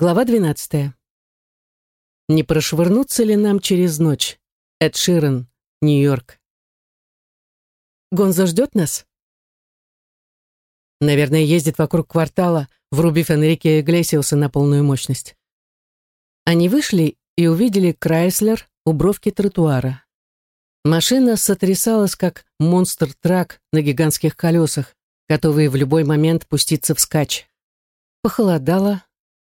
Глава 12. Не прошвырнуться ли нам через ночь? Эд Ширен, Нью-Йорк. Гонза ждет нас? Наверное, ездит вокруг квартала, врубив Энрике Иглесиуса на полную мощность. Они вышли и увидели Крайслер у бровки тротуара. Машина сотрясалась, как монстр-трак на гигантских колесах, готовый в любой момент пуститься вскачь. Похолодало,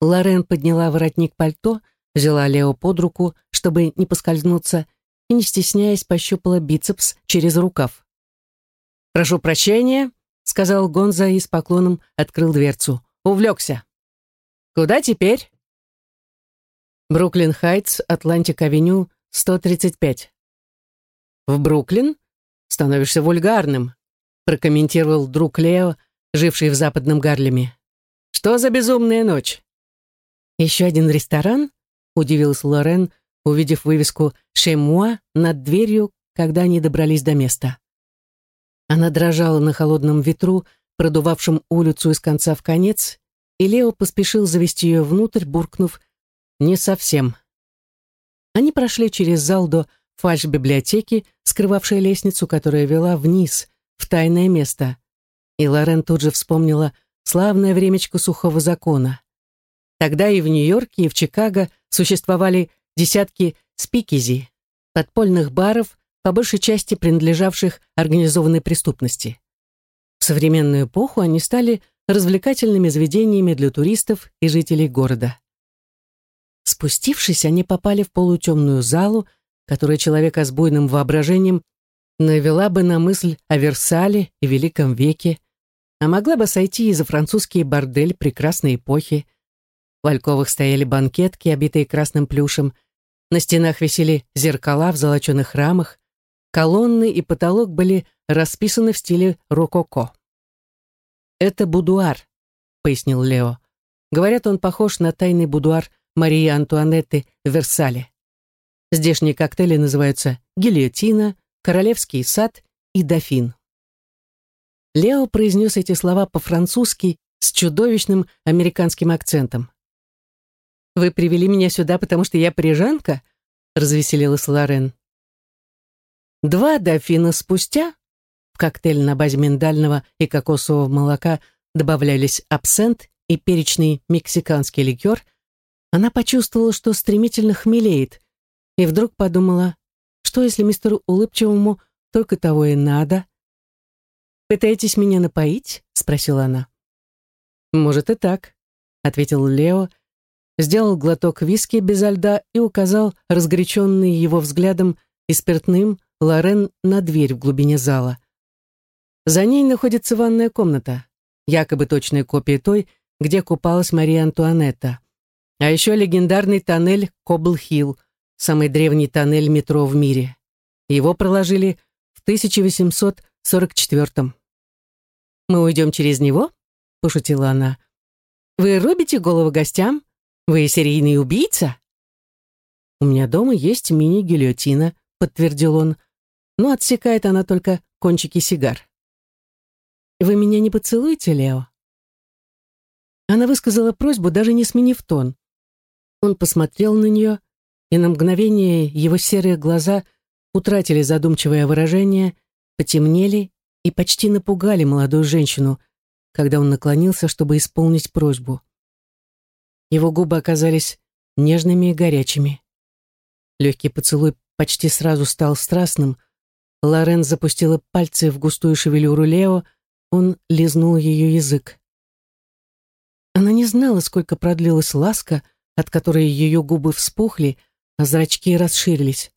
Лорен подняла воротник пальто, взяла Лео под руку, чтобы не поскользнуться, и, не стесняясь, пощупала бицепс через рукав. «Прошу прощения», — сказал Гонза и с поклоном открыл дверцу. «Увлекся». «Куда теперь?» «Бруклин Хайтс, Атлантик-авеню, 135». «В Бруклин? Становишься вульгарным», — прокомментировал друг Лео, живший в западном Гарлеме. «Что за безумная ночь?» «Еще один ресторан?» — удивилась Лорен, увидев вывеску «Шемуа» над дверью, когда они добрались до места. Она дрожала на холодном ветру, продувавшем улицу из конца в конец, и Лео поспешил завести ее внутрь, буркнув «не совсем». Они прошли через зал до фальш-библиотеки, скрывавшей лестницу, которая вела вниз, в тайное место. И Лорен тут же вспомнила славное времечко сухого закона. Тогда и в Нью-Йорке, и в Чикаго существовали десятки спикизи, подпольных баров, по большей части принадлежавших организованной преступности. В современную эпоху они стали развлекательными заведениями для туристов и жителей города. Спустившись, они попали в полутемную залу, которая человека с буйным воображением навела бы на мысль о Версале и Великом веке, а могла бы сойти и за французский бордель прекрасной эпохи – в альковах стояли банкетки, обитые красным плюшем. На стенах висели зеркала в золоченых рамах. Колонны и потолок были расписаны в стиле рококо. «Это будуар», — пояснил Лео. «Говорят, он похож на тайный будуар Марии Антуанетты в Версале. Здешние коктейли называются гильотина, королевский сад и дофин». Лео произнес эти слова по-французски с чудовищным американским акцентом. Вы привели меня сюда, потому что я парижанка?» — развеселилась Лорен. Два дофина спустя в коктейль на базе миндального и кокосового молока добавлялись абсент и перечный мексиканский ликер, она почувствовала, что стремительно хмелеет, и вдруг подумала, что если мистеру Улыбчивому только того и надо. «Пытаетесь меня напоить?» — спросила она. «Может и так», — ответил Лео, сделал глоток виски без льда и указал разгоряченный его взглядом и спиртным Лорен на дверь в глубине зала. За ней находится ванная комната, якобы точная копия той, где купалась Мария Антуанетта. А еще легендарный тоннель Кобл-Хилл, самый древний тоннель метро в мире. Его проложили в 1844 «Мы уйдем через него?» – пошутила она. «Вы рубите голову гостям?» Вы серийный убийца? У меня дома есть мини-гильотина, подтвердил он, но отсекает она только кончики сигар. Вы меня не поцелуете, Лео? Она высказала просьбу, даже не сменив тон. Он посмотрел на нее, и на мгновение его серые глаза утратили задумчивое выражение, потемнели и почти напугали молодую женщину, когда он наклонился, чтобы исполнить просьбу. Его губы оказались нежными и горячими. Легкий поцелуй почти сразу стал страстным. Лорен запустила пальцы в густую шевелюру Лео, он лизнул ее язык. Она не знала, сколько продлилась ласка, от которой ее губы вспухли, а зрачки расширились.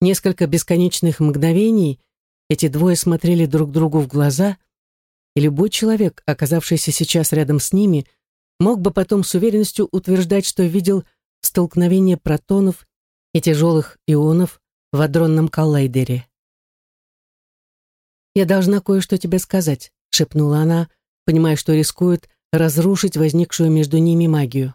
Несколько бесконечных мгновений эти двое смотрели друг другу в глаза, и любой человек, оказавшийся сейчас рядом с ними, мог бы потом с уверенностью утверждать, что видел столкновение протонов и тяжелых ионов в адронном коллайдере. «Я должна кое-что тебе сказать», — шепнула она, понимая, что рискует разрушить возникшую между ними магию.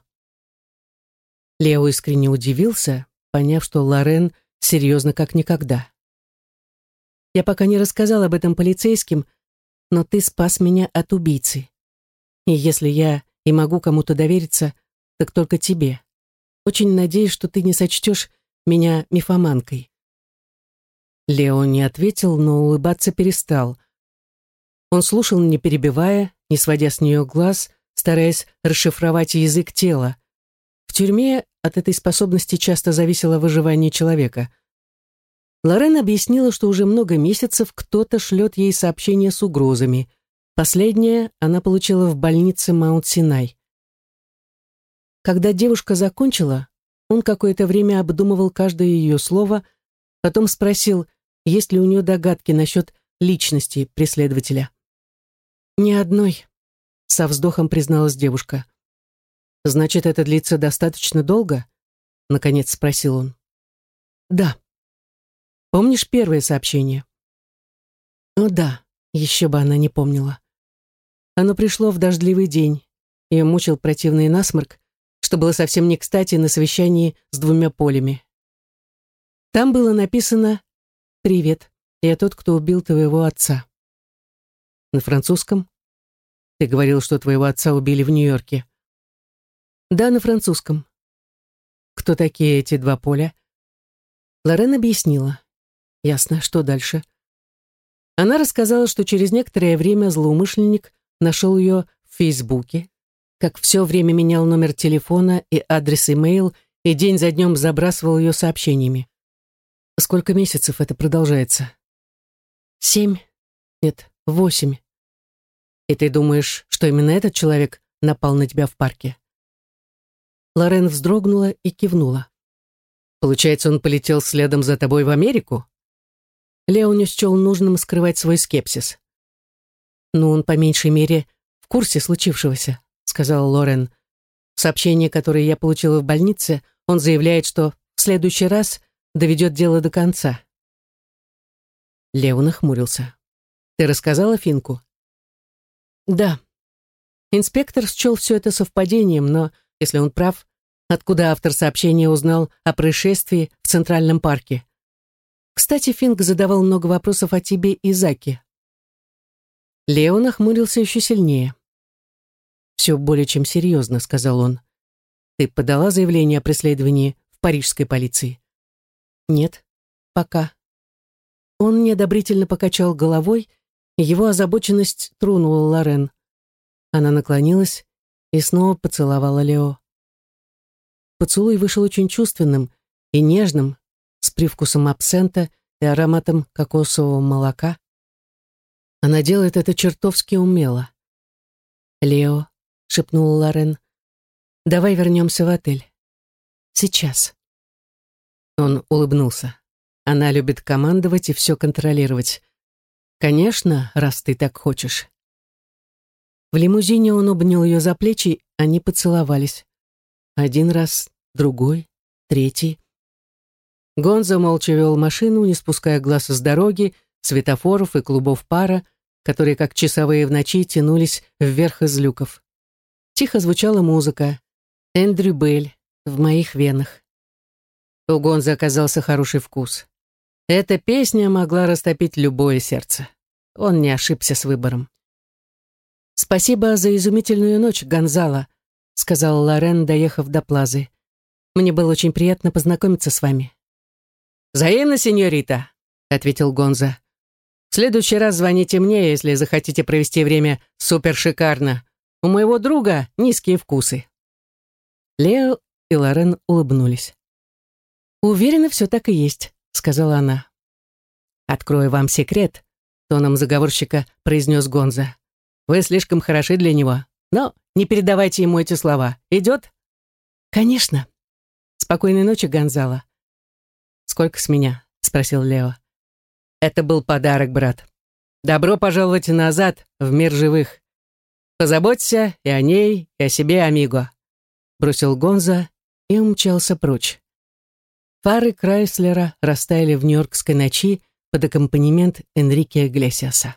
Лео искренне удивился, поняв, что Лорен серьезно как никогда. «Я пока не рассказал об этом полицейским, но ты спас меня от убийцы. И если я и могу кому-то довериться, так только тебе. Очень надеюсь, что ты не сочтешь меня мифоманкой». Лео не ответил, но улыбаться перестал. Он слушал, не перебивая, не сводя с нее глаз, стараясь расшифровать язык тела. В тюрьме от этой способности часто зависело выживание человека. Лорен объяснила, что уже много месяцев кто-то шлет ей сообщения с угрозами. Последнее она получила в больнице Маунт-Синай. Когда девушка закончила, он какое-то время обдумывал каждое ее слово, потом спросил, есть ли у нее догадки насчет личности преследователя. «Ни одной», — со вздохом призналась девушка. «Значит, это длится достаточно долго?» — наконец спросил он. «Да». «Помнишь первое сообщение?» «О да, еще бы она не помнила». Оно пришло в дождливый день. Ее мучил противный насморк, что было совсем не кстати на совещании с двумя полями. Там было написано «Привет, я тот, кто убил твоего отца». На французском? Ты говорил, что твоего отца убили в Нью-Йорке. Да, на французском. Кто такие эти два поля? Лорен объяснила. Ясно, что дальше? Она рассказала, что через некоторое время злоумышленник нашел ее в Фейсбуке, как все время менял номер телефона и адрес имейл и день за днем забрасывал ее сообщениями. Сколько месяцев это продолжается? Семь? Нет, восемь. И ты думаешь, что именно этот человек напал на тебя в парке? Лорен вздрогнула и кивнула. Получается, он полетел следом за тобой в Америку? Лео счел нужным скрывать свой скепсис. Ну, он по меньшей мере в курсе случившегося сказала Лорен. В сообщении, которое я получила в больнице, он заявляет, что в следующий раз доведет дело до конца. Лео нахмурился. «Ты рассказала Финку?» «Да». Инспектор счел все это совпадением, но, если он прав, откуда автор сообщения узнал о происшествии в Центральном парке? Кстати, Финк задавал много вопросов о тебе и Заке. Лео нахмурился еще сильнее. «Все более чем серьезно», — сказал он. «Ты подала заявление о преследовании в парижской полиции?» «Нет, пока». Он неодобрительно покачал головой, и его озабоченность тронула Лорен. Она наклонилась и снова поцеловала Лео. Поцелуй вышел очень чувственным и нежным, с привкусом абсента и ароматом кокосового молока. Она делает это чертовски умело. Лео — шепнула Лорен. «Давай вернемся в отель. Сейчас». Он улыбнулся. Она любит командовать и все контролировать. «Конечно, раз ты так хочешь». В лимузине он обнял ее за плечи, они поцеловались. Один раз, другой, третий. Гонза молча вел машину, не спуская глаз с дороги, светофоров и клубов пара, которые, как часовые в ночи, тянулись вверх из люков. Тихо звучала музыка. Эндрю Белль в моих венах. У Гонза оказался хороший вкус. Эта песня могла растопить любое сердце. Он не ошибся с выбором. «Спасибо за изумительную ночь, Гонзала», — сказал Лорен, доехав до Плазы. «Мне было очень приятно познакомиться с вами». «Взаимно, сеньорита», — ответил Гонза. «В следующий раз звоните мне, если захотите провести время супер шикарно. У моего друга низкие вкусы». Лео и Лорен улыбнулись. «Уверена, все так и есть», — сказала она. «Открою вам секрет», — тоном заговорщика произнес Гонза. «Вы слишком хороши для него, но не передавайте ему эти слова. Идет?» «Конечно. Спокойной ночи, Гонзала». «Сколько с меня?» — спросил Лео. «Это был подарок, брат. Добро пожаловать назад, в мир живых. Позаботься и о ней, и о себе, амиго», — бросил Гонза и умчался прочь. Фары Крайслера растаяли в нью-йоркской ночи под аккомпанемент Энрике Иглесиаса.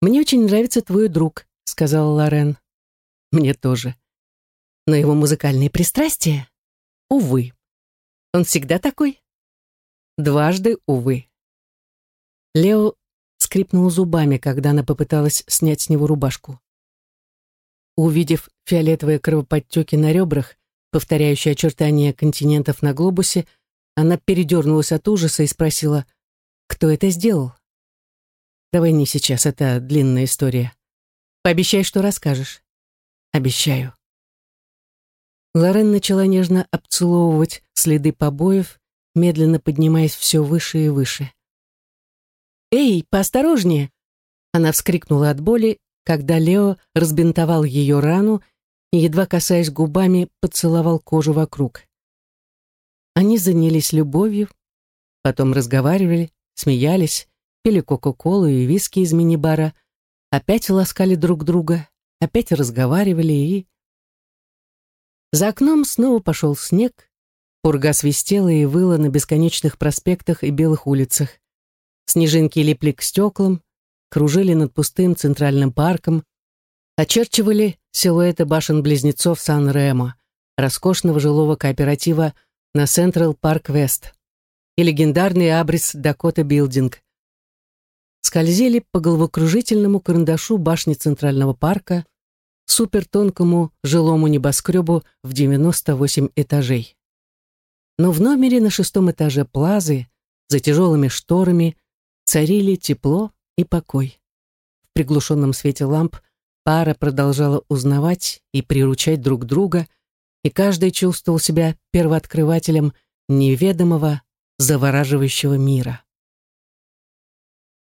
«Мне очень нравится твой друг», — сказала Лорен. «Мне тоже. Но его музыкальные пристрастия? Увы. Он всегда такой?» «Дважды, увы». Лео скрипнул зубами, когда она попыталась снять с него рубашку. Увидев фиолетовые кровоподтеки на ребрах, повторяющие очертания континентов на глобусе, она передернулась от ужаса и спросила, кто это сделал? Давай не сейчас, это длинная история. Пообещай, что расскажешь. Обещаю. Лорен начала нежно обцеловывать следы побоев, медленно поднимаясь все выше и выше. «Эй, поосторожнее!» Она вскрикнула от боли, когда Лео разбинтовал ее рану и, едва касаясь губами, поцеловал кожу вокруг. Они занялись любовью, потом разговаривали, смеялись, пили кока-колу и виски из мини-бара, опять ласкали друг друга, опять разговаривали и... За окном снова пошел снег, пурга свистела и выла на бесконечных проспектах и белых улицах. Снежинки липли к стеклам, кружили над пустым центральным парком, очерчивали силуэты башен-близнецов Сан-Ремо, роскошного жилого кооператива на Централ Парк Вест и легендарный абрис Дакота Билдинг. Скользили по головокружительному карандашу башни Центрального парка, супертонкому жилому небоскребу в 98 этажей. Но в номере на шестом этаже Плазы, за тяжелыми шторами, царили тепло и покой. В приглушенном свете ламп пара продолжала узнавать и приручать друг друга, и каждый чувствовал себя первооткрывателем неведомого, завораживающего мира.